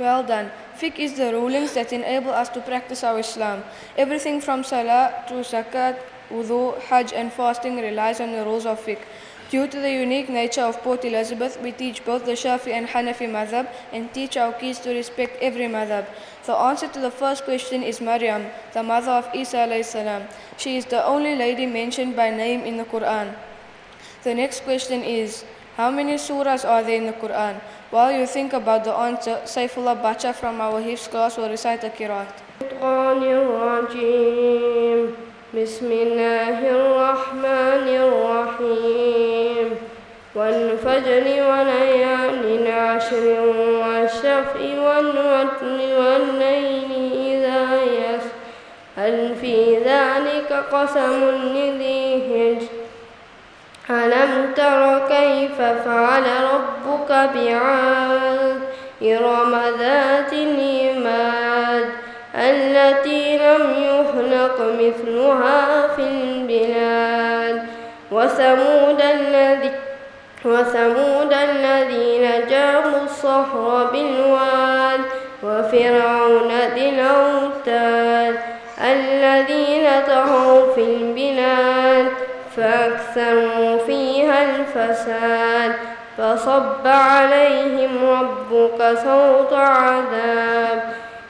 Well done. Fiqh is the rulings that enable us to practice our Islam. Everything from Salah to Zakat, Wudu, Hajj and fasting relies on the rules of fiqh. Due to the unique nature of Port Elizabeth, we teach both the Shafi and Hanafi madhab and teach our kids to respect every madhab. The answer to the first question is Maryam, the mother of Isa. She is the only lady mentioned by name in the Quran. The next question is, how many surahs are there in the Quran? While you think about the answer, Saifullah Bacha from our Hifz class will recite the Qiraat. بسم الله الرحمن الرحيم والفجر وليال عشر والشفع والوتر والليل إذا يس هل في ذلك قسم لذي هجر ألم تر كيف فعل ربك بعاد إرم ذات العماد التي لم يخلق مثلها في البلاد وثمود الذي وثمود الذين جابوا الصخر بالواد وفرعون ذي الأوتاد الذين طغوا في البلاد فأكثروا فيها الفساد فصب عليهم ربك صوت عذاب.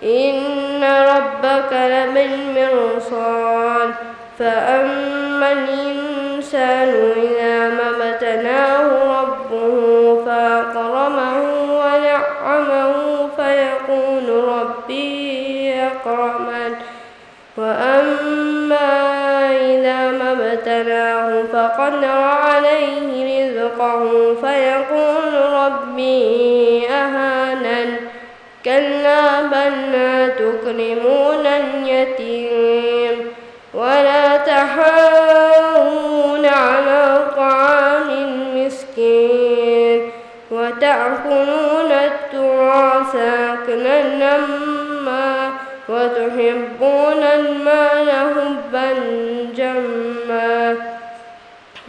إن ربك لبالمرصاد. فأما الإنسان إذا ما ابتلاه ربه فأكرمه ونعمه فيقول ربي أكرمن. وأما ابتلاه فقدر عليه رزقه فيقول ربي أهانن. كلا بل لا تكرمون اليتيم ولا تحاولون على طعام المسكين وتأكلون التراث أكلا لما وتحبون المال حبا جما.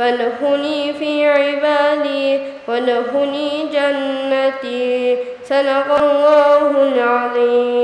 فادخلي في عبادي وادخلي جنتي. صدق الله العظيم.